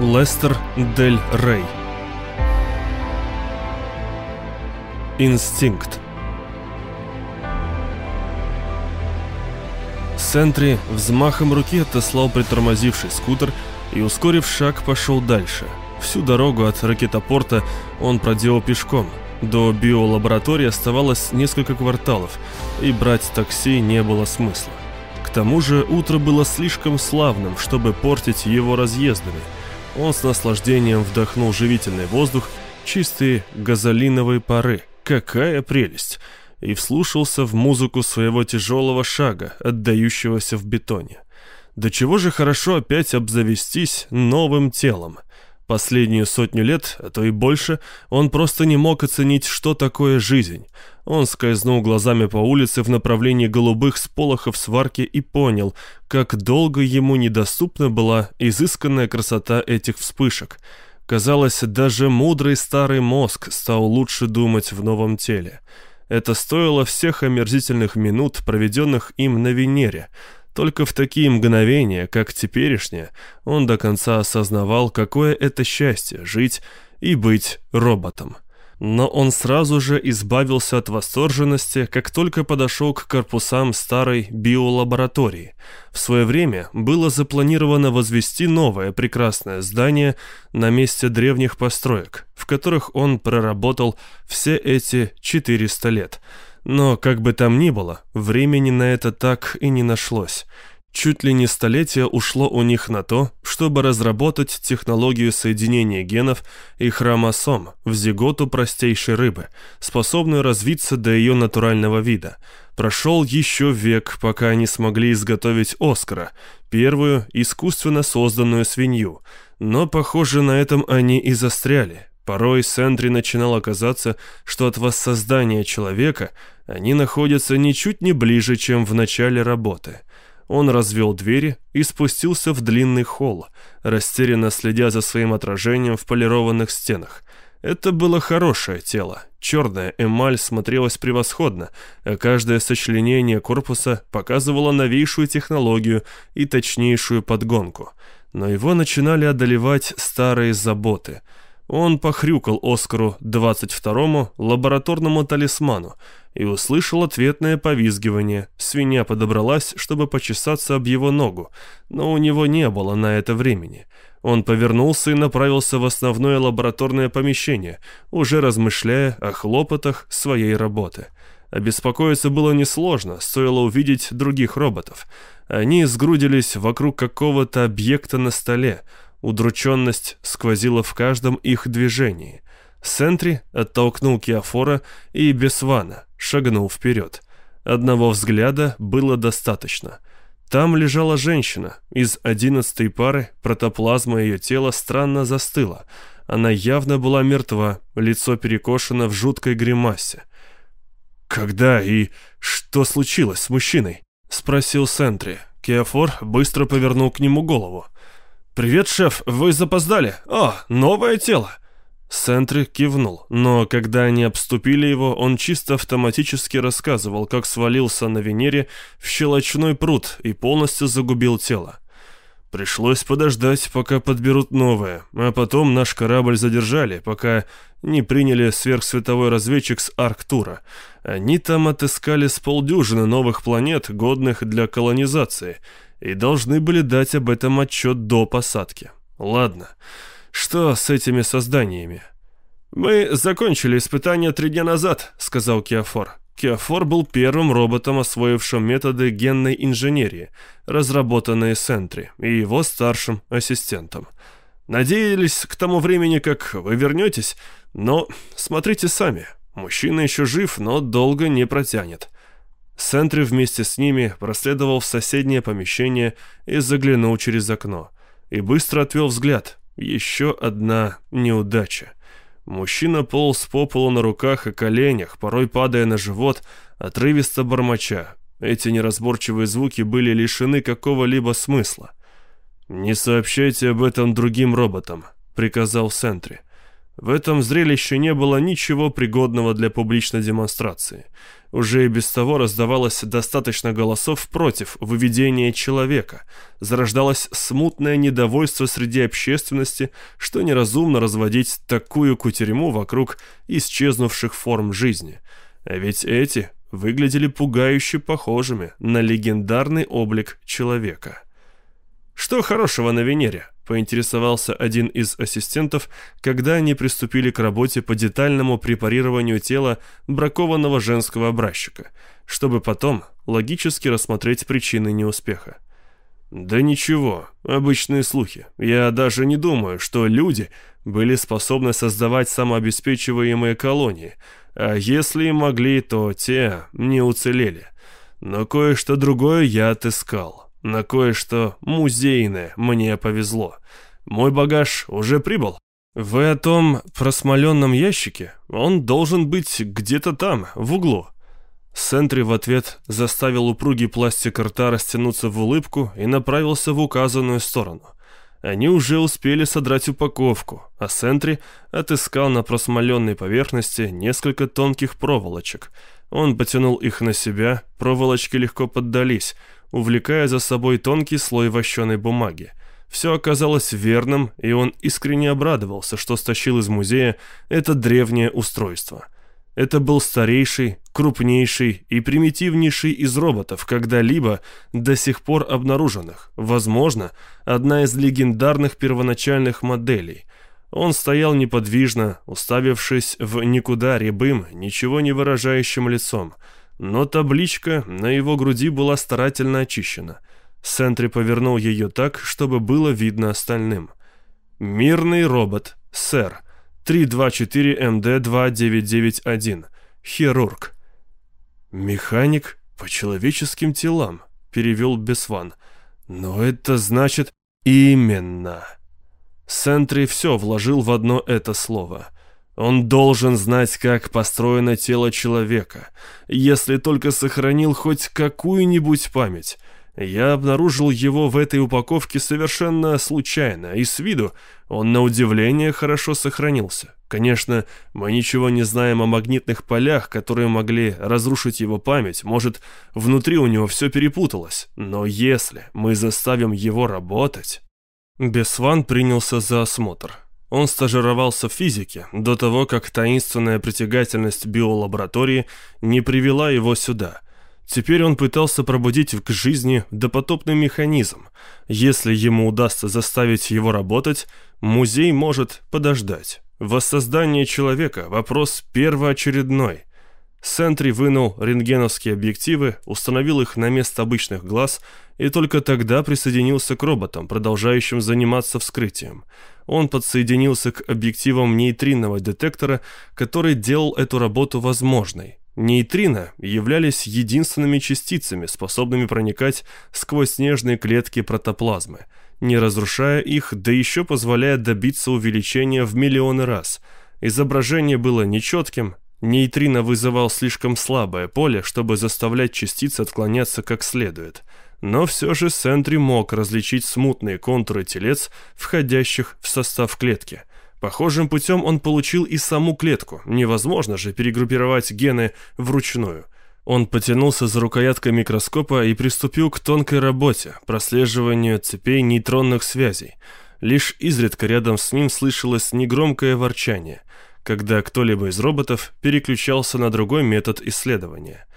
Лестер Дель Рей Инстинкт Сентри взмахом руки отослал притормозивший скутер и, ускорив шаг, пошел дальше. Всю дорогу от ракетопорта он проделал пешком. До биолаборатории оставалось несколько кварталов, и брать такси не было смысла. К тому же утро было слишком славным, чтобы портить его разъездами – он с наслаждением вдохнул живительный воздух, чистые газолиновые пары. Какая прелесть! И вслушался в музыку своего тяжелого шага, отдающегося в бетоне. До чего же хорошо опять обзавестись новым телом. Последнюю сотню лет, а то и больше, он просто не мог оценить, что такое жизнь. Он скользнул глазами по улице в направлении голубых сполохов сварки и понял, как долго ему недоступна была изысканная красота этих вспышек. Казалось, даже мудрый старый мозг стал лучше думать в новом теле. Это стоило всех омерзительных минут, проведенных им на Венере – только в такие мгновения, как теперешнее, он до конца осознавал, какое это счастье — жить и быть роботом. Но он сразу же избавился от восторженности, как только подошел к корпусам старой биолаборатории. В свое время было запланировано возвести новое прекрасное здание на месте древних построек, в которых он проработал все эти 400 лет — но, как бы там ни было, времени на это так и не нашлось. Чуть ли не столетие ушло у них на то, чтобы разработать технологию соединения генов и хромосом в зиготу простейшей рыбы, способную развиться до ее натурального вида. Прошел еще век, пока они смогли изготовить Оскара, первую искусственно созданную свинью, но, похоже, на этом они и застряли, Порой Сентри начинало казаться, что от воссоздания человека они находятся ничуть не ближе, чем в начале работы. Он развел двери и спустился в длинный холл, растерянно следя за своим отражением в полированных стенах. Это было хорошее тело. Черная эмаль смотрелась превосходно, а каждое сочленение корпуса показывало новейшую технологию и точнейшую подгонку. Но его начинали одолевать старые заботы – он похрюкал Оскару 22-му лабораторному талисману и услышал ответное повизгивание. Свинья подобралась, чтобы почесаться об его ногу, но у него не было на это времени. Он повернулся и направился в основное лабораторное помещение, уже размышляя о хлопотах своей работы. Обеспокоиться было несложно, стоило увидеть других роботов. Они сгрудились вокруг какого-то объекта на столе, Удрученность сквозила в каждом их движении. Сентри оттолкнул Киафора и Бесвана, шагнул вперед. Одного взгляда было достаточно. Там лежала женщина. Из одиннадцатой пары протоплазма ее тела странно застыла. Она явно была мертва, лицо перекошено в жуткой гримасе. «Когда и что случилось с мужчиной?» — спросил Сентри. Киафор быстро повернул к нему голову. «Привет, шеф, вы запоздали? О, новое тело!» Сентри кивнул, но когда они обступили его, он чисто автоматически рассказывал, как свалился на Венере в щелочной пруд и полностью загубил тело. Пришлось подождать, пока подберут новое, а потом наш корабль задержали, пока не приняли сверхсветовой разведчик с Арктура. Они там отыскали с полдюжины новых планет, годных для колонизации — и должны были дать об этом отчет до посадки. Ладно, что с этими созданиями? «Мы закончили испытания три дня назад», — сказал Киафор. Киафор был первым роботом, освоившим методы генной инженерии, разработанные Сентри, и его старшим ассистентом. «Надеялись к тому времени, как вы вернетесь, но смотрите сами. Мужчина еще жив, но долго не протянет. Сентри вместе с ними проследовал в соседнее помещение и заглянул через окно. И быстро отвел взгляд. Еще одна неудача. Мужчина полз по полу на руках и коленях, порой падая на живот, отрывисто бормоча. Эти неразборчивые звуки были лишены какого-либо смысла. «Не сообщайте об этом другим роботам», — приказал Сентри. В этом зрелище не было ничего пригодного для публичной демонстрации. Уже и без того раздавалось достаточно голосов против выведения человека. Зарождалось смутное недовольство среди общественности, что неразумно разводить такую кутерьму вокруг исчезнувших форм жизни. А ведь эти выглядели пугающе похожими на легендарный облик человека. Что хорошего на Венере? Поинтересовался один из ассистентов, когда они приступили к работе по детальному препарированию тела бракованного женского образчика, чтобы потом логически рассмотреть причины неуспеха. «Да ничего, обычные слухи. Я даже не думаю, что люди были способны создавать самообеспечиваемые колонии, а если и могли, то те не уцелели. Но кое-что другое я отыскал». На кое-что музейное мне повезло. Мой багаж уже прибыл. В этом просмоленном ящике он должен быть где-то там, в углу. Сентри в ответ заставил упругий пластик рта растянуться в улыбку и направился в указанную сторону. Они уже успели содрать упаковку, а Сентри отыскал на просмоленной поверхности несколько тонких проволочек. Он потянул их на себя, проволочки легко поддались — увлекая за собой тонкий слой вощеной бумаги. Все оказалось верным, и он искренне обрадовался, что стащил из музея это древнее устройство. Это был старейший, крупнейший и примитивнейший из роботов, когда-либо до сих пор обнаруженных. Возможно, одна из легендарных первоначальных моделей. Он стоял неподвижно, уставившись в никуда рябым, ничего не выражающим лицом – но табличка на его груди была старательно очищена. Сентри повернул ее так, чтобы было видно остальным. «Мирный робот, сэр. 324МД-2991. Хирург». «Механик по человеческим телам», — перевел Бесван. «Но это значит...» «Именно». Сентри все вложил в одно это слово — он должен знать, как построено тело человека, если только сохранил хоть какую-нибудь память. Я обнаружил его в этой упаковке совершенно случайно, и с виду он на удивление хорошо сохранился. Конечно, мы ничего не знаем о магнитных полях, которые могли разрушить его память, может, внутри у него все перепуталось, но если мы заставим его работать... Бесван принялся за осмотр. Он стажировался в физике до того, как таинственная притягательность биолаборатории не привела его сюда. Теперь он пытался пробудить к жизни допотопный механизм. Если ему удастся заставить его работать, музей может подождать. Воссоздание человека – вопрос первоочередной. Сентри вынул рентгеновские объективы, установил их на место обычных глаз и только тогда присоединился к роботам, продолжающим заниматься вскрытием он подсоединился к объективам нейтринового детектора, который делал эту работу возможной. Нейтрино являлись единственными частицами, способными проникать сквозь снежные клетки протоплазмы, не разрушая их, да еще позволяя добиться увеличения в миллионы раз. Изображение было нечетким, нейтрино вызывал слишком слабое поле, чтобы заставлять частицы отклоняться как следует – но все же Сентри мог различить смутные контуры телец, входящих в состав клетки. Похожим путем он получил и саму клетку, невозможно же перегруппировать гены вручную. Он потянулся за рукояткой микроскопа и приступил к тонкой работе, прослеживанию цепей нейтронных связей. Лишь изредка рядом с ним слышалось негромкое ворчание, когда кто-либо из роботов переключался на другой метод исследования.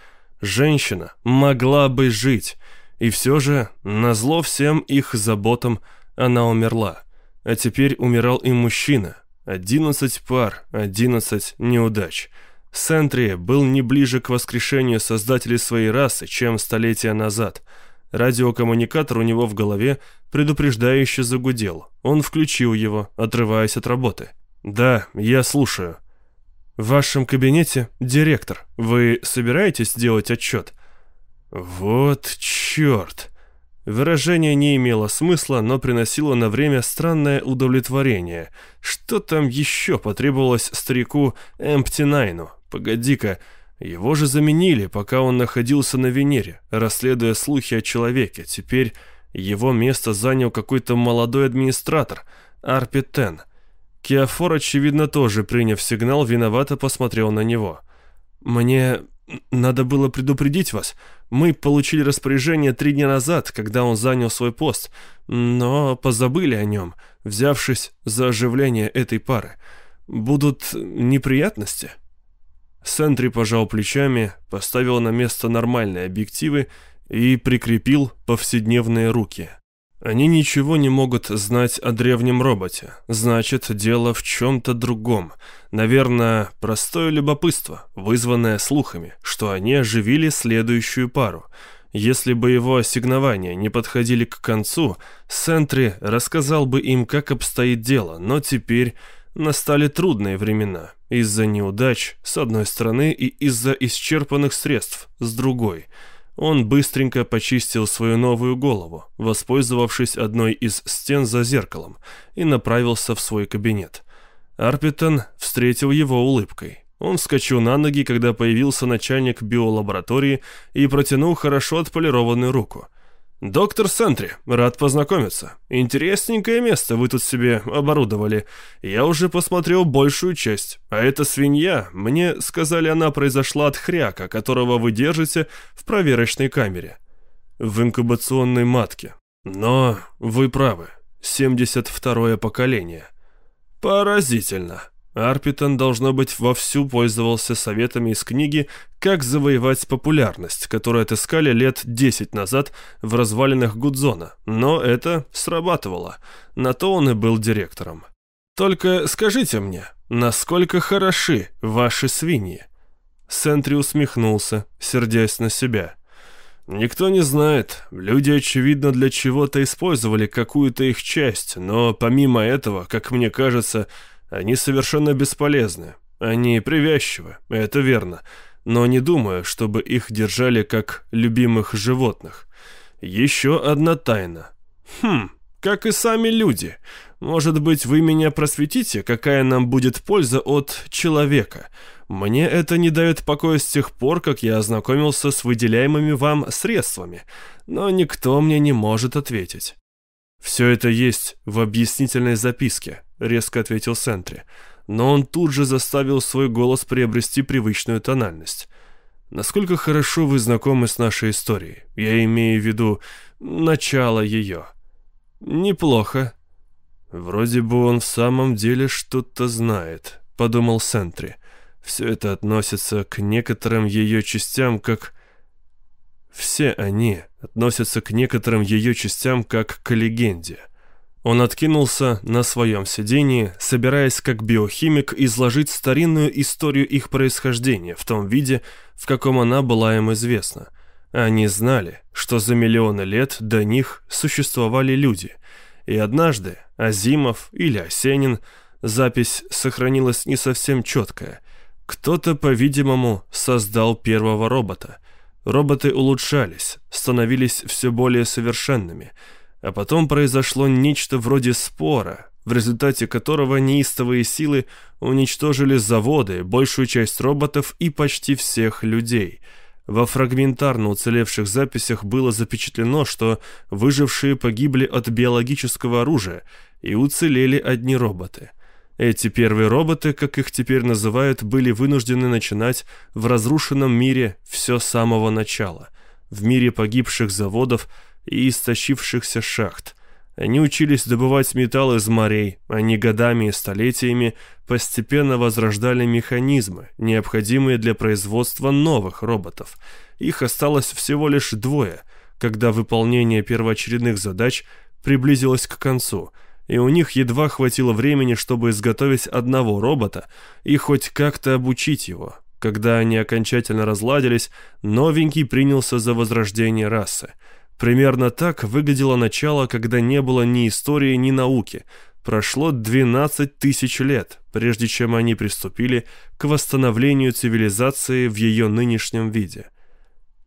Женщина могла бы жить, и все же, назло всем их заботам, она умерла. А теперь умирал и мужчина. Одиннадцать пар, одиннадцать неудач. Сентри был не ближе к воскрешению создателей своей расы, чем столетия назад. Радиокоммуникатор у него в голове предупреждающе загудел. Он включил его, отрываясь от работы. «Да, я слушаю». «В вашем кабинете директор. Вы собираетесь делать отчет?» «Вот черт!» Выражение не имело смысла, но приносило на время странное удовлетворение. Что там еще потребовалось старику Эмптинайну? Погоди-ка, его же заменили, пока он находился на Венере, расследуя слухи о человеке. Теперь его место занял какой-то молодой администратор, Арпи Тен. Кеофор, очевидно, тоже, приняв сигнал, виновато посмотрел на него. «Мне надо было предупредить вас. Мы получили распоряжение три дня назад, когда он занял свой пост, но позабыли о нем, взявшись за оживление этой пары. Будут неприятности?» Сентри пожал плечами, поставил на место нормальные объективы и прикрепил повседневные руки. Они ничего не могут знать о древнем роботе. Значит, дело в чем-то другом. Наверное, простое любопытство, вызванное слухами, что они оживили следующую пару. Если бы его ассигнования не подходили к концу, Сентри рассказал бы им, как обстоит дело, но теперь настали трудные времена. Из-за неудач, с одной стороны, и из-за исчерпанных средств, с другой – он быстренько почистил свою новую голову, воспользовавшись одной из стен за зеркалом, и направился в свой кабинет. Арпитон встретил его улыбкой. Он вскочил на ноги, когда появился начальник биолаборатории и протянул хорошо отполированную руку – «Доктор Сентри, рад познакомиться. Интересненькое место вы тут себе оборудовали. Я уже посмотрел большую часть. А эта свинья, мне сказали, она произошла от хряка, которого вы держите в проверочной камере. В инкубационной матке. Но вы правы. 72-е поколение. Поразительно. Арпитон, должно быть, вовсю пользовался советами из книги «Как завоевать популярность», которую отыскали лет 10 назад в развалинах Гудзона, но это срабатывало. На то он и был директором. «Только скажите мне, насколько хороши ваши свиньи?» Сентри усмехнулся, сердясь на себя. «Никто не знает. Люди, очевидно, для чего-то использовали какую-то их часть, но помимо этого, как мне кажется, они совершенно бесполезны. Они привязчивы, это верно, но не думаю, чтобы их держали как любимых животных. Еще одна тайна. Хм, как и сами люди. Может быть, вы меня просветите, какая нам будет польза от человека? Мне это не дает покоя с тех пор, как я ознакомился с выделяемыми вам средствами, но никто мне не может ответить. Все это есть в объяснительной записке резко ответил Сентри. Но он тут же заставил свой голос приобрести привычную тональность. Насколько хорошо вы знакомы с нашей историей? Я имею в виду начало ее. Неплохо. Вроде бы он в самом деле что-то знает, подумал Сентри. Все это относится к некоторым ее частям как... Все они относятся к некоторым ее частям как к легенде — он откинулся на своем сидении, собираясь как биохимик изложить старинную историю их происхождения в том виде, в каком она была им известна. Они знали, что за миллионы лет до них существовали люди, и однажды Азимов или Осенин, запись сохранилась не совсем четкая, кто-то, по-видимому, создал первого робота. Роботы улучшались, становились все более совершенными – а потом произошло нечто вроде спора, в результате которого неистовые силы уничтожили заводы, большую часть роботов и почти всех людей. Во фрагментарно уцелевших записях было запечатлено, что выжившие погибли от биологического оружия и уцелели одни роботы. Эти первые роботы, как их теперь называют, были вынуждены начинать в разрушенном мире все с самого начала. В мире погибших заводов – и истощившихся шахт. Они учились добывать металл из морей, они годами и столетиями постепенно возрождали механизмы, необходимые для производства новых роботов. Их осталось всего лишь двое, когда выполнение первоочередных задач приблизилось к концу, и у них едва хватило времени, чтобы изготовить одного робота и хоть как-то обучить его. Когда они окончательно разладились, новенький принялся за возрождение расы – Примерно так выглядело начало, когда не было ни истории, ни науки. Прошло 12 тысяч лет, прежде чем они приступили к восстановлению цивилизации в ее нынешнем виде.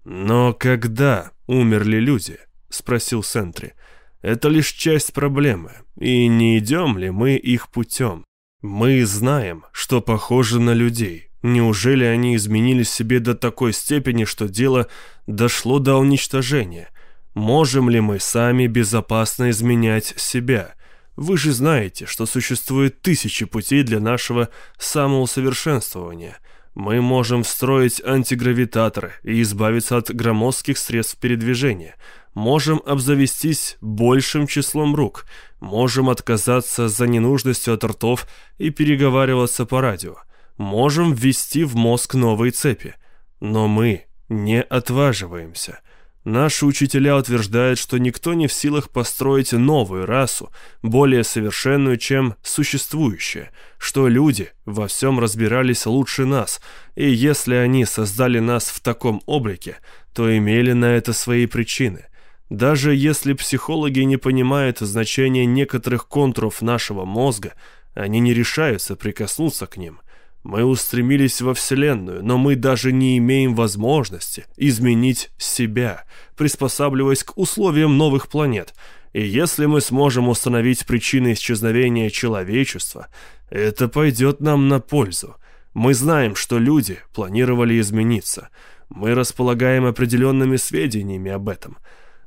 «Но когда умерли люди?» — спросил Сентри. «Это лишь часть проблемы, и не идем ли мы их путем? Мы знаем, что похожи на людей. Неужели они изменили себе до такой степени, что дело дошло до уничтожения?» Можем ли мы сами безопасно изменять себя? Вы же знаете, что существует тысячи путей для нашего самоусовершенствования. Мы можем встроить антигравитаторы и избавиться от громоздких средств передвижения. Можем обзавестись большим числом рук. Можем отказаться за ненужностью от ртов и переговариваться по радио. Можем ввести в мозг новые цепи. Но мы не отваживаемся. Наши учителя утверждают, что никто не в силах построить новую расу, более совершенную, чем существующая, что люди во всем разбирались лучше нас, и если они создали нас в таком облике, то имели на это свои причины. Даже если психологи не понимают значения некоторых контуров нашего мозга, они не решаются прикоснуться к ним. Мы устремились во Вселенную, но мы даже не имеем возможности изменить себя, приспосабливаясь к условиям новых планет. И если мы сможем установить причины исчезновения человечества, это пойдет нам на пользу. Мы знаем, что люди планировали измениться. Мы располагаем определенными сведениями об этом.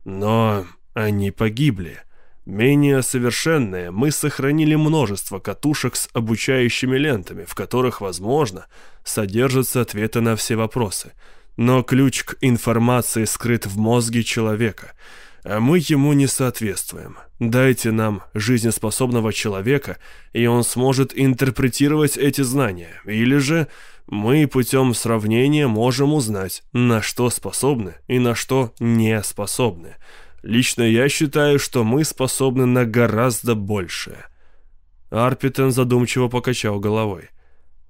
Но они погибли. Менее совершенные, мы сохранили множество катушек с обучающими лентами, в которых, возможно, содержатся ответы на все вопросы. Но ключ к информации скрыт в мозге человека, а мы ему не соответствуем. Дайте нам жизнеспособного человека, и он сможет интерпретировать эти знания, или же мы путем сравнения можем узнать, на что способны и на что не способны. Лично я считаю, что мы способны на гораздо большее». Арпитен задумчиво покачал головой.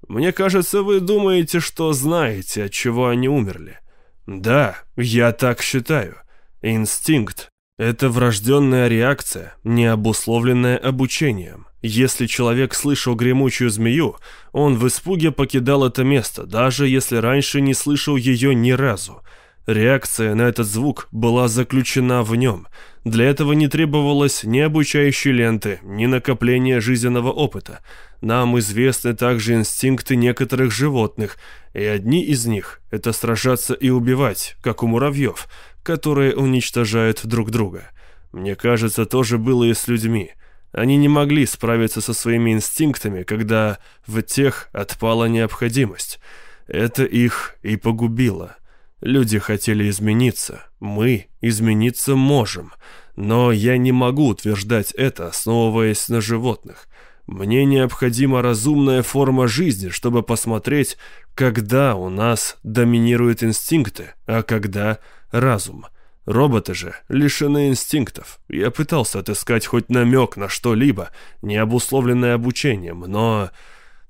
«Мне кажется, вы думаете, что знаете, от чего они умерли». «Да, я так считаю. Инстинкт — это врожденная реакция, не обусловленная обучением. Если человек слышал гремучую змею, он в испуге покидал это место, даже если раньше не слышал ее ни разу. Реакция на этот звук была заключена в нем. Для этого не требовалось ни обучающей ленты, ни накопления жизненного опыта. Нам известны также инстинкты некоторых животных, и одни из них — это сражаться и убивать, как у муравьев, которые уничтожают друг друга. Мне кажется, тоже было и с людьми. Они не могли справиться со своими инстинктами, когда в тех отпала необходимость. Это их и погубило. Люди хотели измениться, мы измениться можем, но я не могу утверждать это, основываясь на животных. Мне необходима разумная форма жизни, чтобы посмотреть, когда у нас доминируют инстинкты, а когда разум. Роботы же лишены инстинктов. Я пытался отыскать хоть намек на что-либо, не обусловленное обучением, но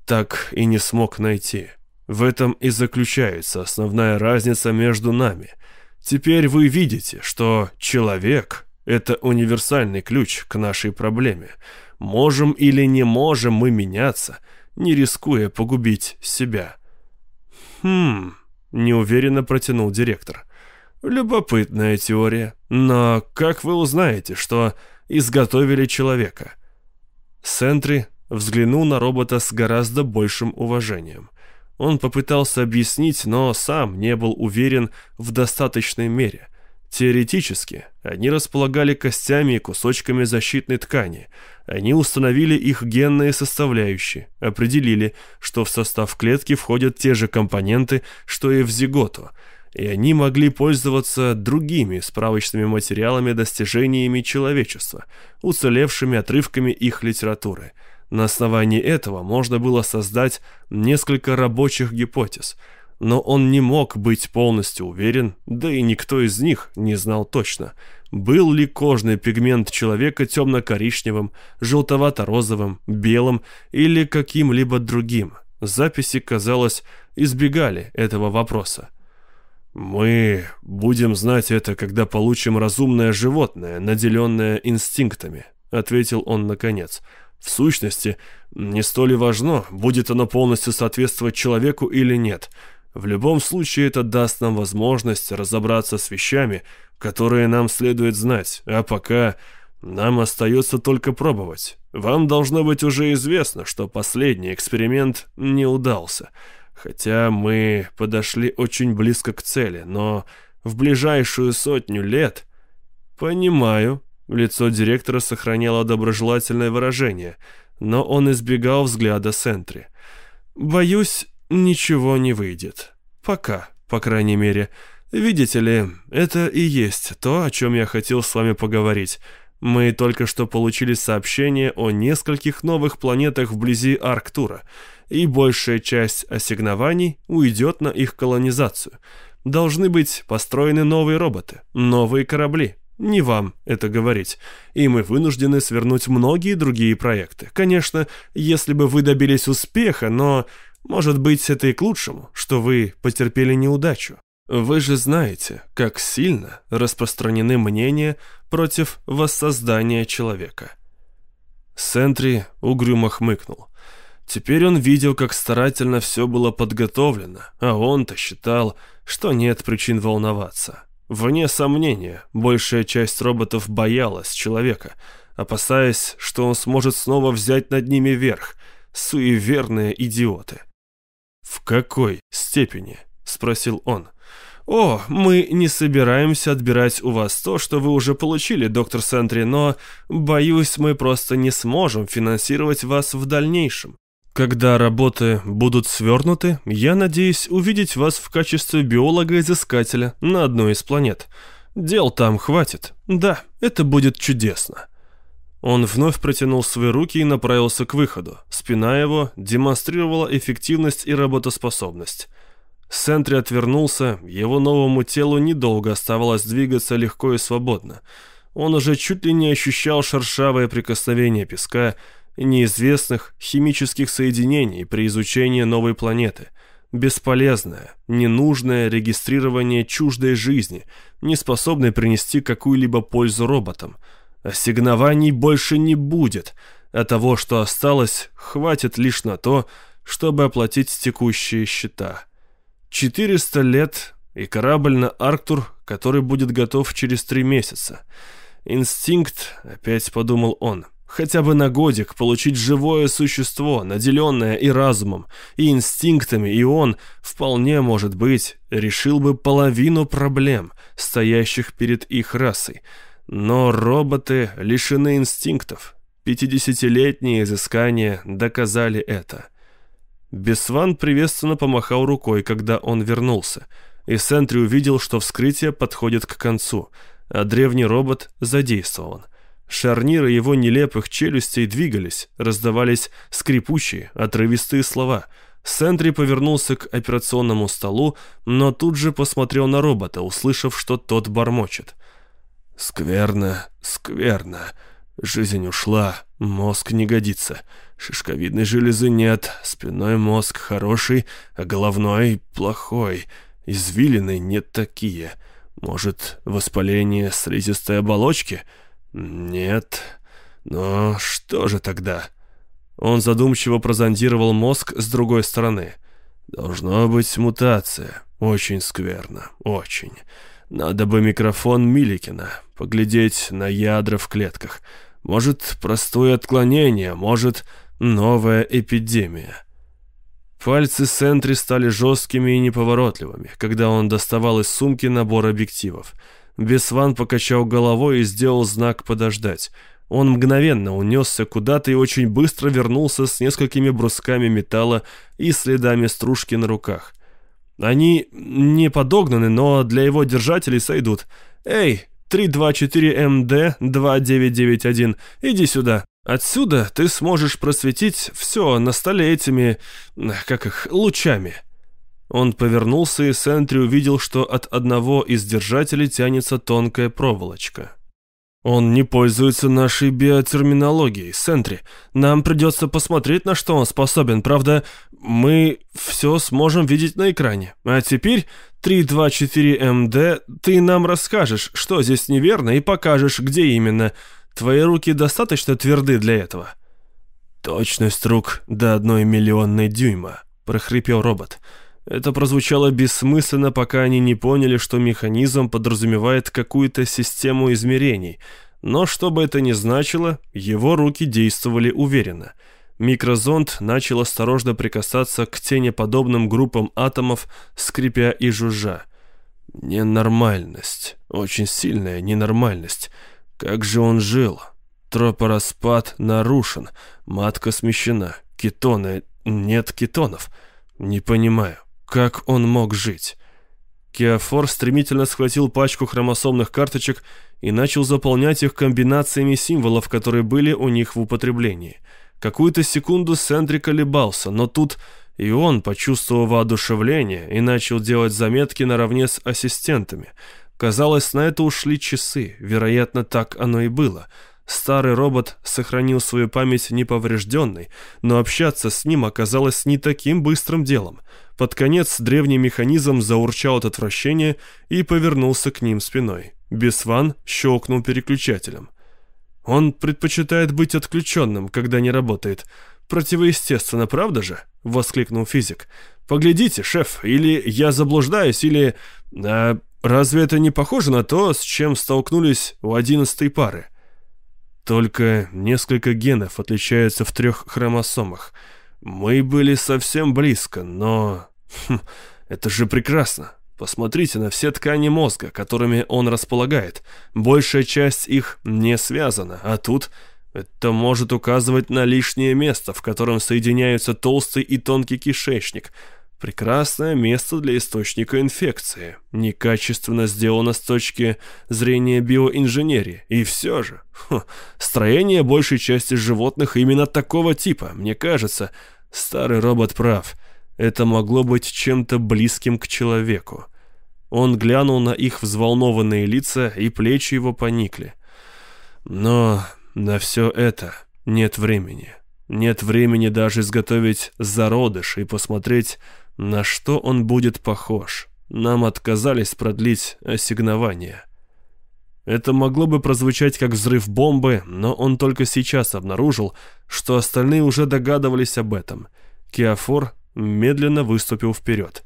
так и не смог найти. В этом и заключается основная разница между нами. Теперь вы видите, что человек — это универсальный ключ к нашей проблеме. Можем или не можем мы меняться, не рискуя погубить себя. «Хм...» — неуверенно протянул директор. «Любопытная теория. Но как вы узнаете, что изготовили человека?» Сентри взглянул на робота с гораздо большим уважением — он попытался объяснить, но сам не был уверен в достаточной мере. Теоретически, они располагали костями и кусочками защитной ткани. Они установили их генные составляющие, определили, что в состав клетки входят те же компоненты, что и в зиготу, и они могли пользоваться другими справочными материалами достижениями человечества, уцелевшими отрывками их литературы – на основании этого можно было создать несколько рабочих гипотез, но он не мог быть полностью уверен, да и никто из них не знал точно, был ли кожный пигмент человека темно-коричневым, желтовато-розовым, белым или каким-либо другим. Записи, казалось, избегали этого вопроса. «Мы будем знать это, когда получим разумное животное, наделенное инстинктами», — ответил он наконец. В сущности, не столь и важно, будет оно полностью соответствовать человеку или нет. В любом случае это даст нам возможность разобраться с вещами, которые нам следует знать, а пока нам остается только пробовать. Вам должно быть уже известно, что последний эксперимент не удался, хотя мы подошли очень близко к цели, но в ближайшую сотню лет... Понимаю, Лицо директора сохраняло доброжелательное выражение, но он избегал взгляда Сентри. «Боюсь, ничего не выйдет. Пока, по крайней мере. Видите ли, это и есть то, о чем я хотел с вами поговорить. Мы только что получили сообщение о нескольких новых планетах вблизи Арктура, и большая часть ассигнований уйдет на их колонизацию. Должны быть построены новые роботы, новые корабли, не вам это говорить. И мы вынуждены свернуть многие другие проекты. Конечно, если бы вы добились успеха, но, может быть, это и к лучшему, что вы потерпели неудачу. Вы же знаете, как сильно распространены мнения против воссоздания человека. Сентри угрюмо хмыкнул. Теперь он видел, как старательно все было подготовлено, а он-то считал, что нет причин волноваться. Вне сомнения, большая часть роботов боялась человека, опасаясь, что он сможет снова взять над ними верх. Суеверные идиоты. «В какой степени?» — спросил он. «О, мы не собираемся отбирать у вас то, что вы уже получили, доктор Сентри, но, боюсь, мы просто не сможем финансировать вас в дальнейшем. Когда работы будут свернуты, я надеюсь увидеть вас в качестве биолога-изыскателя на одной из планет. Дел там хватит. Да, это будет чудесно». Он вновь протянул свои руки и направился к выходу. Спина его демонстрировала эффективность и работоспособность. Сентри отвернулся, его новому телу недолго оставалось двигаться легко и свободно. Он уже чуть ли не ощущал шершавое прикосновение песка, неизвестных химических соединений при изучении новой планеты. Бесполезное, ненужное регистрирование чуждой жизни, не способное принести какую-либо пользу роботам. Ассигнований больше не будет, а того, что осталось, хватит лишь на то, чтобы оплатить текущие счета. 400 лет и корабль на Арктур, который будет готов через три месяца. Инстинкт, опять подумал он, — Хотя бы на годик получить живое существо, наделенное и разумом, и инстинктами, и он, вполне может быть, решил бы половину проблем, стоящих перед их расой. Но роботы лишены инстинктов. Пятидесятилетние изыскания доказали это. Бесван приветственно помахал рукой, когда он вернулся, и Сентри увидел, что вскрытие подходит к концу, а древний робот задействован. Шарниры его нелепых челюстей двигались, раздавались скрипучие, отрывистые слова. Сентри повернулся к операционному столу, но тут же посмотрел на робота, услышав, что тот бормочет. «Скверно, скверно. Жизнь ушла, мозг не годится. Шишковидной железы нет, спинной мозг хороший, а головной плохой. Извилины не такие. Может, воспаление слизистой оболочки?» «Нет. Но что же тогда?» Он задумчиво прозондировал мозг с другой стороны. «Должно быть мутация. Очень скверно. Очень. Надо бы микрофон Миликина. Поглядеть на ядра в клетках. Может, простое отклонение, может, новая эпидемия». Пальцы Сентри стали жесткими и неповоротливыми, когда он доставал из сумки набор объективов – Бесван покачал головой и сделал знак «подождать». Он мгновенно унесся куда-то и очень быстро вернулся с несколькими брусками металла и следами стружки на руках. Они не подогнаны, но для его держателей сойдут. «Эй, 324МД-2991, иди сюда. Отсюда ты сможешь просветить все на столе этими, как их, лучами». Он повернулся, и Сентри увидел, что от одного из держателей тянется тонкая проволочка. «Он не пользуется нашей биотерминологией, Сентри. Нам придется посмотреть, на что он способен. Правда, мы все сможем видеть на экране. А теперь, 324МД, ты нам расскажешь, что здесь неверно, и покажешь, где именно. Твои руки достаточно тверды для этого». «Точность рук до одной миллионной дюйма», — прохрипел робот. «Робот». Это прозвучало бессмысленно, пока они не поняли, что механизм подразумевает какую-то систему измерений. Но что бы это ни значило, его руки действовали уверенно. Микрозонд начал осторожно прикасаться к тенеподобным группам атомов, скрипя и жужжа. Ненормальность. Очень сильная ненормальность. Как же он жил? Тропораспад нарушен, матка смещена, кетоны... Нет кетонов. Не понимаю, как он мог жить? Кеофор стремительно схватил пачку хромосомных карточек и начал заполнять их комбинациями символов, которые были у них в употреблении. Какую-то секунду Сендри колебался, но тут и он почувствовал воодушевление и начал делать заметки наравне с ассистентами. Казалось, на это ушли часы, вероятно, так оно и было — Старый робот сохранил свою память неповрежденной, но общаться с ним оказалось не таким быстрым делом. Под конец древний механизм заурчал от отвращения и повернулся к ним спиной. Бесван щелкнул переключателем. «Он предпочитает быть отключенным, когда не работает. Противоестественно, правда же?» — воскликнул физик. «Поглядите, шеф, или я заблуждаюсь, или... А разве это не похоже на то, с чем столкнулись у одиннадцатой пары?» Только несколько генов отличаются в трех хромосомах. Мы были совсем близко, но... Хм, это же прекрасно. Посмотрите на все ткани мозга, которыми он располагает. Большая часть их не связана, а тут это может указывать на лишнее место, в котором соединяются толстый и тонкий кишечник – Прекрасное место для источника инфекции. Некачественно сделано с точки зрения биоинженерии. И все же, хм, строение большей части животных именно такого типа. Мне кажется, старый робот прав. Это могло быть чем-то близким к человеку. Он глянул на их взволнованные лица, и плечи его поникли. Но на все это нет времени. Нет времени даже изготовить зародыш и посмотреть, на что он будет похож? Нам отказались продлить ассигнование. Это могло бы прозвучать как взрыв бомбы, но он только сейчас обнаружил, что остальные уже догадывались об этом. Кеофор медленно выступил вперед.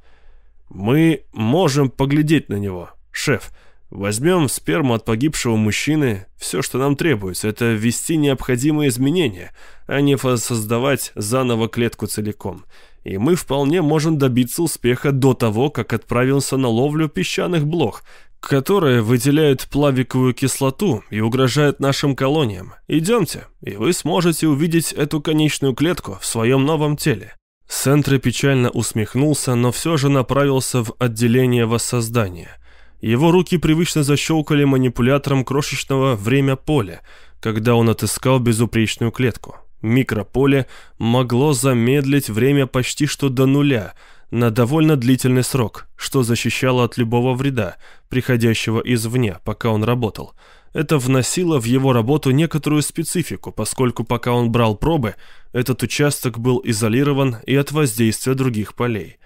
«Мы можем поглядеть на него, шеф. Возьмем сперму от погибшего мужчины. Все, что нам требуется, это ввести необходимые изменения, а не создавать заново клетку целиком и мы вполне можем добиться успеха до того, как отправимся на ловлю песчаных блох, которые выделяют плавиковую кислоту и угрожают нашим колониям. Идемте, и вы сможете увидеть эту конечную клетку в своем новом теле». Сентре печально усмехнулся, но все же направился в отделение воссоздания. Его руки привычно защелкали манипулятором крошечного время-поля, когда он отыскал безупречную клетку. Микрополе могло замедлить время почти что до нуля на довольно длительный срок, что защищало от любого вреда, приходящего извне, пока он работал. Это вносило в его работу некоторую специфику, поскольку пока он брал пробы, этот участок был изолирован и от воздействия других полей.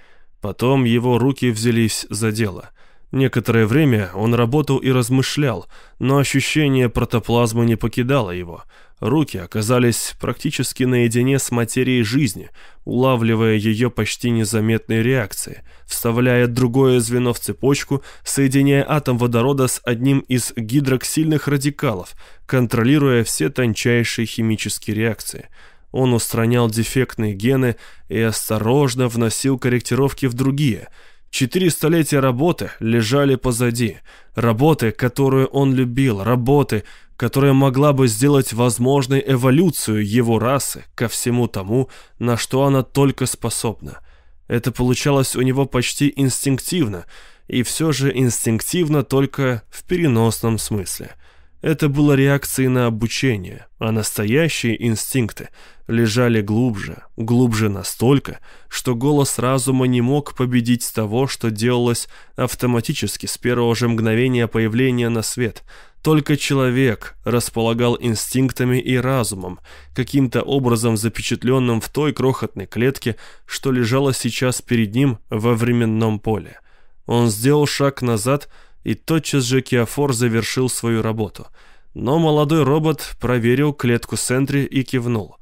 Потом его руки взялись за дело. Некоторое время он работал и размышлял, но ощущение протоплазмы не покидало его – Руки оказались практически наедине с материей жизни, улавливая ее почти незаметные реакции, вставляя другое звено в цепочку, соединяя атом водорода с одним из гидроксильных радикалов, контролируя все тончайшие химические реакции. Он устранял дефектные гены и осторожно вносил корректировки в другие – Четыре столетия работы лежали позади. Работы, которую он любил, работы, которая могла бы сделать возможной эволюцию его расы ко всему тому, на что она только способна. Это получалось у него почти инстинктивно, и все же инстинктивно только в переносном смысле. Это было реакцией на обучение, а настоящие инстинкты лежали глубже, глубже настолько, что голос разума не мог победить того, что делалось автоматически с первого же мгновения появления на свет – только человек располагал инстинктами и разумом, каким-то образом запечатленным в той крохотной клетке, что лежала сейчас перед ним во временном поле. Он сделал шаг назад, и тотчас же Кеофор завершил свою работу. Но молодой робот проверил клетку Сентри и кивнул.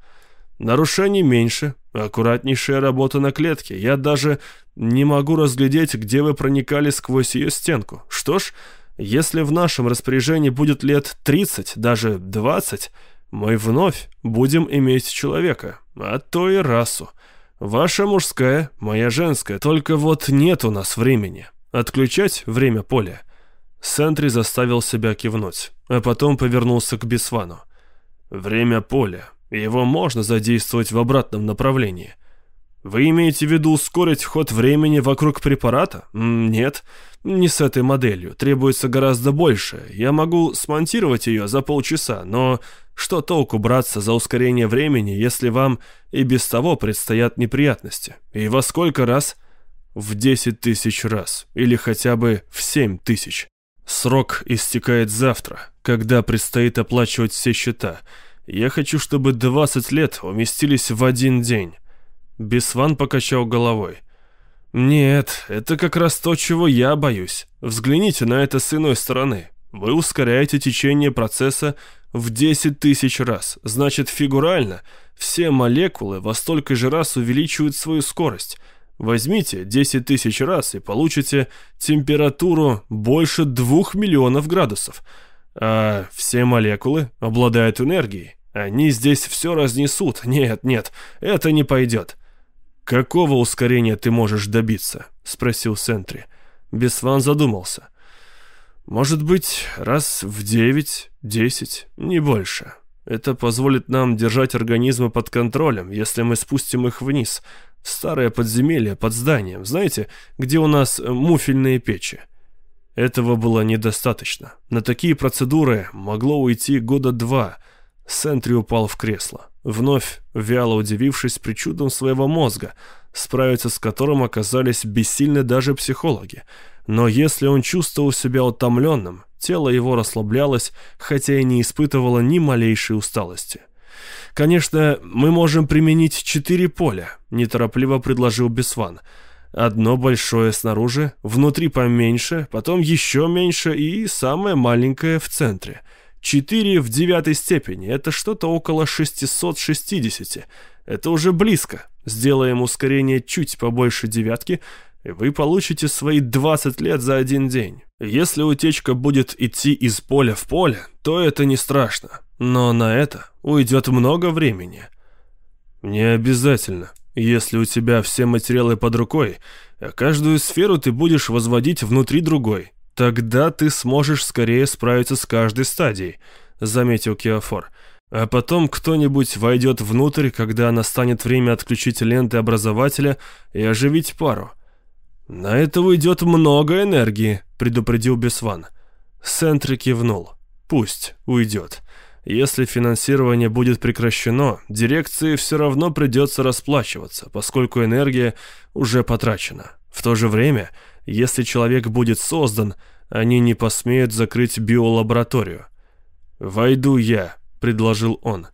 Нарушений меньше, аккуратнейшая работа на клетке. Я даже не могу разглядеть, где вы проникали сквозь ее стенку. Что ж, если в нашем распоряжении будет лет 30, даже 20, мы вновь будем иметь человека, а то и расу. Ваша мужская, моя женская, только вот нет у нас времени. Отключать время поля. Сентри заставил себя кивнуть, а потом повернулся к Бисвану. «Время поля. Его можно задействовать в обратном направлении». Вы имеете в виду ускорить ход времени вокруг препарата? Нет, не с этой моделью. Требуется гораздо больше. Я могу смонтировать ее за полчаса, но что толку браться за ускорение времени, если вам и без того предстоят неприятности? И во сколько раз? В 10 тысяч раз. Или хотя бы в 7 тысяч. Срок истекает завтра, когда предстоит оплачивать все счета. Я хочу, чтобы 20 лет уместились в один день. Бисван покачал головой. «Нет, это как раз то, чего я боюсь. Взгляните на это с иной стороны. Вы ускоряете течение процесса в 10 тысяч раз. Значит, фигурально, все молекулы во столько же раз увеличивают свою скорость. Возьмите 10 тысяч раз и получите температуру больше 2 миллионов градусов. А все молекулы обладают энергией. Они здесь все разнесут. Нет, нет, это не пойдет. «Какого ускорения ты можешь добиться?» — спросил Сентри. Бесван задумался. «Может быть, раз в девять, десять, не больше. Это позволит нам держать организмы под контролем, если мы спустим их вниз, в старое подземелье под зданием, знаете, где у нас муфельные печи». Этого было недостаточно. На такие процедуры могло уйти года два. Сентри упал в кресло вновь вяло удивившись причудам своего мозга, справиться с которым оказались бессильны даже психологи. Но если он чувствовал себя утомленным, тело его расслаблялось, хотя и не испытывало ни малейшей усталости. «Конечно, мы можем применить четыре поля», — неторопливо предложил Бесван. «Одно большое снаружи, внутри поменьше, потом еще меньше и самое маленькое в центре». 4 в девятой степени – это что-то около 660. Это уже близко. Сделаем ускорение чуть побольше девятки, вы получите свои 20 лет за один день. Если утечка будет идти из поля в поле, то это не страшно. Но на это уйдет много времени. Не обязательно. Если у тебя все материалы под рукой, а каждую сферу ты будешь возводить внутри другой. «Тогда ты сможешь скорее справиться с каждой стадией», — заметил Кеофор. «А потом кто-нибудь войдет внутрь, когда настанет время отключить ленты образователя и оживить пару». «На это уйдет много энергии», — предупредил Бесван. Сентри кивнул. «Пусть уйдет. Если финансирование будет прекращено, дирекции все равно придется расплачиваться, поскольку энергия уже потрачена. В то же время если человек будет создан, они не посмеют закрыть биолабораторию. «Войду я», — предложил он.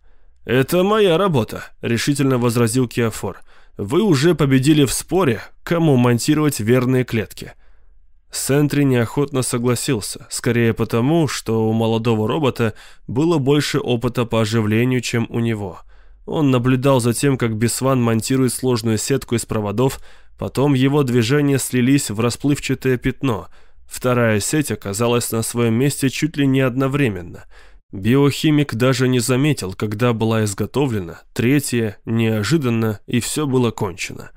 «Это моя работа», — решительно возразил Киафор. «Вы уже победили в споре, кому монтировать верные клетки». Сентри неохотно согласился, скорее потому, что у молодого робота было больше опыта по оживлению, чем у него. Он наблюдал за тем, как Бесван монтирует сложную сетку из проводов, Потом его движения слились в расплывчатое пятно. Вторая сеть оказалась на своем месте чуть ли не одновременно. Биохимик даже не заметил, когда была изготовлена, третья, неожиданно, и все было кончено.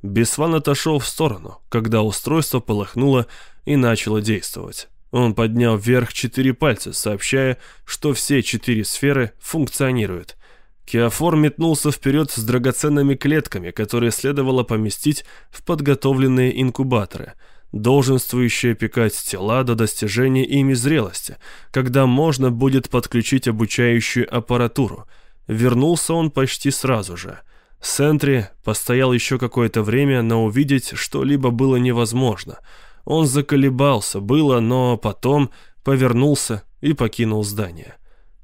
Бесван отошел в сторону, когда устройство полыхнуло и начало действовать. Он поднял вверх четыре пальца, сообщая, что все четыре сферы функционируют. Кеофор метнулся вперед с драгоценными клетками, которые следовало поместить в подготовленные инкубаторы, долженствующие пекать тела до достижения ими зрелости, когда можно будет подключить обучающую аппаратуру. Вернулся он почти сразу же. Сентри постоял еще какое-то время, но увидеть что-либо было невозможно. Он заколебался, было, но потом повернулся и покинул здание.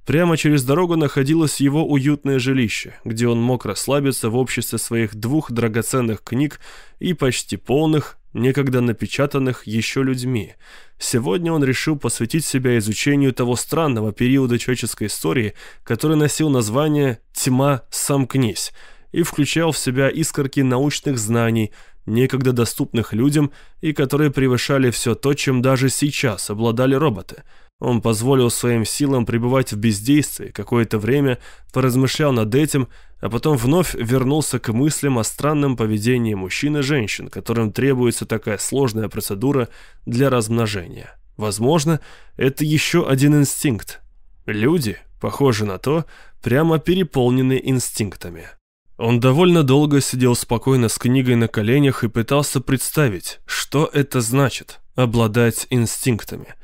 Прямо через дорогу находилось его уютное жилище, где он мог расслабиться в обществе своих двух драгоценных книг и почти полных, некогда напечатанных еще людьми. Сегодня он решил посвятить себя изучению того странного периода человеческой истории, который носил название «Тьма, сомкнись», и включал в себя искорки научных знаний, некогда доступных людям и которые превышали все то, чем даже сейчас обладали роботы – он позволил своим силам пребывать в бездействии, какое-то время поразмышлял над этим, а потом вновь вернулся к мыслям о странном поведении мужчин и женщин, которым требуется такая сложная процедура для размножения. Возможно, это еще один инстинкт. Люди, похоже на то, прямо переполнены инстинктами. Он довольно долго сидел спокойно с книгой на коленях и пытался представить, что это значит – обладать инстинктами.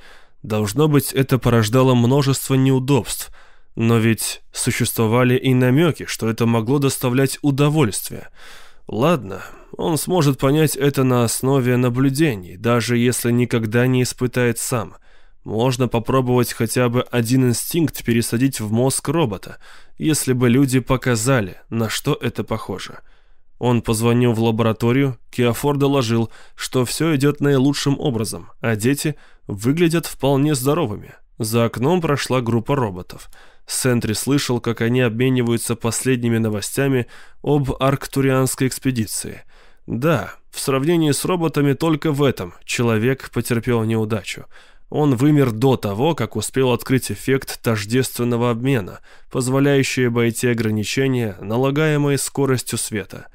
Должно быть, это порождало множество неудобств, но ведь существовали и намеки, что это могло доставлять удовольствие. Ладно, он сможет понять это на основе наблюдений, даже если никогда не испытает сам. Можно попробовать хотя бы один инстинкт пересадить в мозг робота, если бы люди показали, на что это похоже. Он позвонил в лабораторию, Киофор доложил, что все идет наилучшим образом, а дети выглядят вполне здоровыми. За окном прошла группа роботов. Сентри слышал, как они обмениваются последними новостями об арктурианской экспедиции. Да, в сравнении с роботами только в этом человек потерпел неудачу – он вымер до того, как успел открыть эффект тождественного обмена, позволяющий обойти ограничения, налагаемые скоростью света.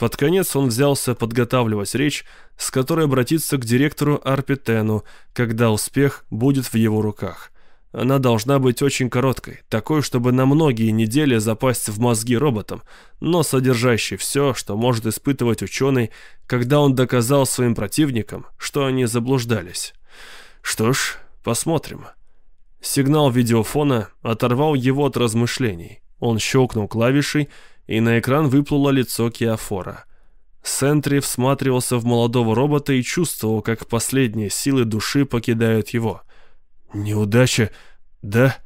Под конец он взялся подготавливать речь, с которой обратиться к директору Арпитену, когда успех будет в его руках. Она должна быть очень короткой, такой, чтобы на многие недели запасть в мозги роботам, но содержащей все, что может испытывать ученый, когда он доказал своим противникам, что они заблуждались. Что ж, посмотрим. Сигнал видеофона оторвал его от размышлений. Он щелкнул клавишей, и на экран выплыло лицо Киафора. Сентри всматривался в молодого робота и чувствовал, как последние силы души покидают его. «Неудача? Да?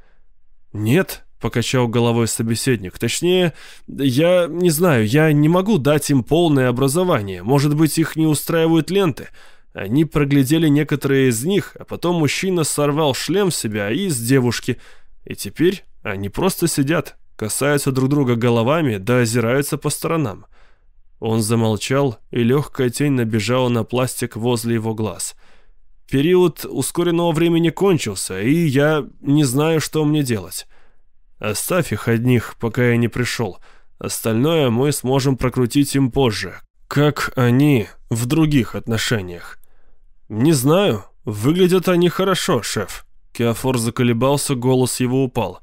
Нет?» — покачал головой собеседник. «Точнее, я не знаю, я не могу дать им полное образование. Может быть, их не устраивают ленты. Они проглядели некоторые из них, а потом мужчина сорвал шлем с себя и с девушки. И теперь они просто сидят, касаются друг друга головами, да озираются по сторонам. Он замолчал, и легкая тень набежала на пластик возле его глаз. Период ускоренного времени кончился, и я не знаю, что мне делать. Оставь их одних, пока я не пришел. Остальное мы сможем прокрутить им позже, как они в других отношениях. «Не знаю. Выглядят они хорошо, шеф». Кеофор заколебался, голос его упал.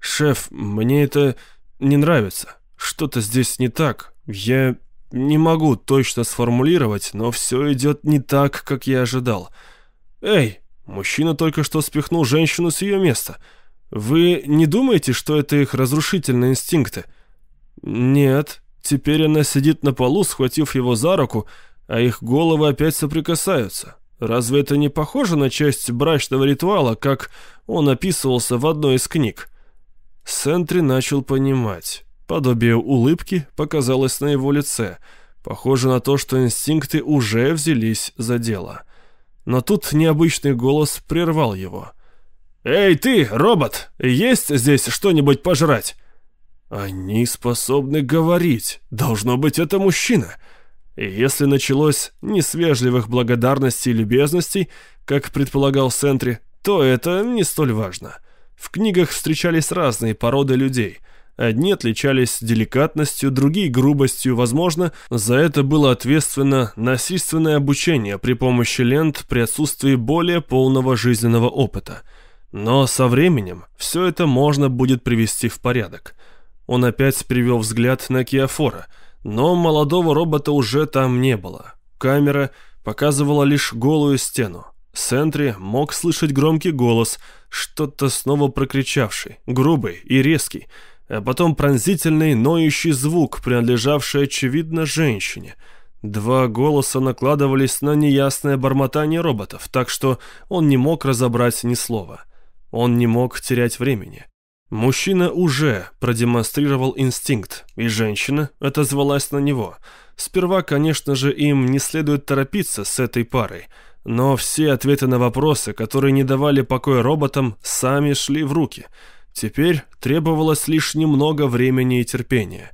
«Шеф, мне это не нравится. Что-то здесь не так. Я не могу точно сформулировать, но все идет не так, как я ожидал. Эй, мужчина только что спихнул женщину с ее места. Вы не думаете, что это их разрушительные инстинкты?» «Нет. Теперь она сидит на полу, схватив его за руку, а их головы опять соприкасаются. Разве это не похоже на часть брачного ритуала, как он описывался в одной из книг? Сентри начал понимать. Подобие улыбки показалось на его лице. Похоже на то, что инстинкты уже взялись за дело. Но тут необычный голос прервал его. «Эй ты, робот, есть здесь что-нибудь пожрать?» «Они способны говорить. Должно быть, это мужчина». И если началось не с вежливых благодарностей и любезностей, как предполагал Сентри, то это не столь важно. В книгах встречались разные породы людей. Одни отличались деликатностью, другие грубостью, возможно, за это было ответственно насильственное обучение при помощи лент при отсутствии более полного жизненного опыта. Но со временем все это можно будет привести в порядок. Он опять привел взгляд на Киафора – но молодого робота уже там не было. Камера показывала лишь голую стену. Сентри мог слышать громкий голос, что-то снова прокричавший, грубый и резкий, а потом пронзительный, ноющий звук, принадлежавший, очевидно, женщине. Два голоса накладывались на неясное бормотание роботов, так что он не мог разобрать ни слова. Он не мог терять времени. Мужчина уже продемонстрировал инстинкт, и женщина отозвалась на него. Сперва, конечно же, им не следует торопиться с этой парой, но все ответы на вопросы, которые не давали покоя роботам, сами шли в руки. Теперь требовалось лишь немного времени и терпения.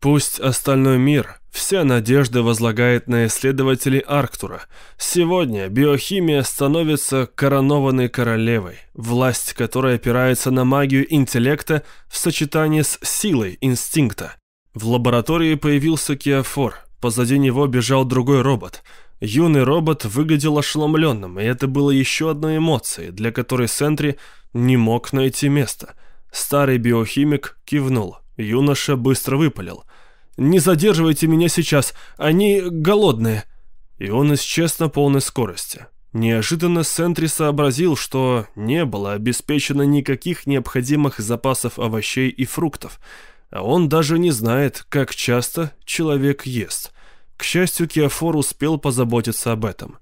Пусть остальной мир вся надежда возлагает на исследователей Арктура. Сегодня биохимия становится коронованной королевой, власть которой опирается на магию интеллекта в сочетании с силой инстинкта. В лаборатории появился Киафор, позади него бежал другой робот. Юный робот выглядел ошеломленным, и это было еще одной эмоцией, для которой Сентри не мог найти места. Старый биохимик кивнул. Юноша быстро выпалил. «Не задерживайте меня сейчас, они голодные!» И он исчез на полной скорости. Неожиданно Сентри сообразил, что не было обеспечено никаких необходимых запасов овощей и фруктов, а он даже не знает, как часто человек ест. К счастью, Киафор успел позаботиться об этом.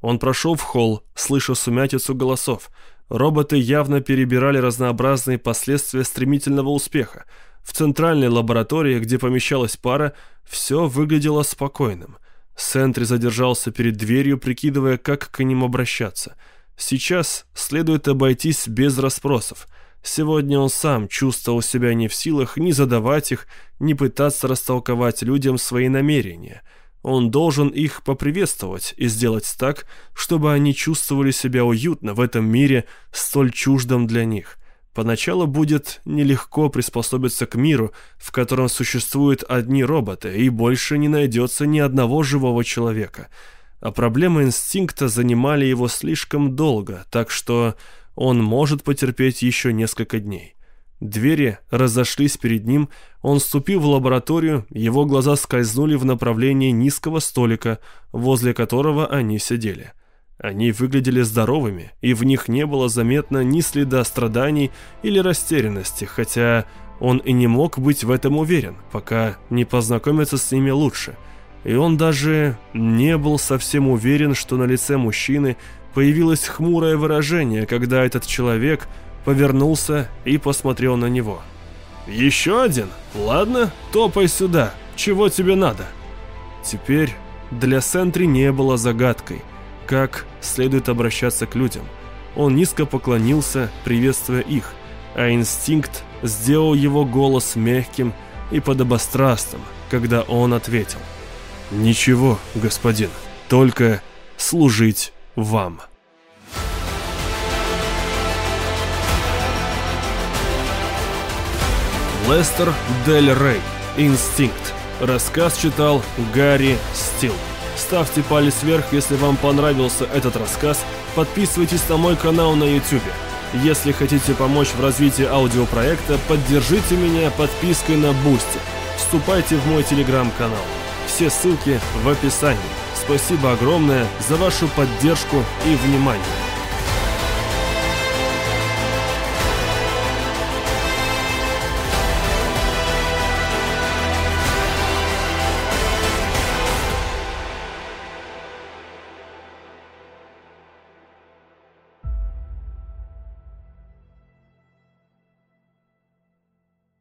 Он прошел в холл, слыша сумятицу голосов. Роботы явно перебирали разнообразные последствия стремительного успеха. В центральной лаборатории, где помещалась пара, все выглядело спокойным – Сентри задержался перед дверью, прикидывая, как к ним обращаться. Сейчас следует обойтись без расспросов. Сегодня он сам чувствовал себя не в силах ни задавать их, ни пытаться растолковать людям свои намерения. Он должен их поприветствовать и сделать так, чтобы они чувствовали себя уютно в этом мире, столь чуждом для них. Поначалу будет нелегко приспособиться к миру, в котором существуют одни роботы, и больше не найдется ни одного живого человека. А проблемы инстинкта занимали его слишком долго, так что он может потерпеть еще несколько дней. Двери разошлись перед ним, он вступил в лабораторию, его глаза скользнули в направлении низкого столика, возле которого они сидели. Они выглядели здоровыми, и в них не было заметно ни следа страданий или растерянности, хотя он и не мог быть в этом уверен, пока не познакомится с ними лучше. И он даже не был совсем уверен, что на лице мужчины появилось хмурое выражение, когда этот человек повернулся и посмотрел на него. «Еще один? Ладно, топай сюда. Чего тебе надо?» Теперь для Сентри не было загадкой – как следует обращаться к людям. Он низко поклонился, приветствуя их, а инстинкт сделал его голос мягким и подобострастным, когда он ответил. «Ничего, господин, только служить вам». Лестер Дель Рей. Инстинкт. Рассказ читал Гарри Стил. Ставьте палец вверх, если вам понравился этот рассказ. Подписывайтесь на мой канал на YouTube. Если хотите помочь в развитии аудиопроекта, поддержите меня подпиской на Boosty. Вступайте в мой телеграм-канал. Все ссылки в описании. Спасибо огромное за вашу поддержку и внимание.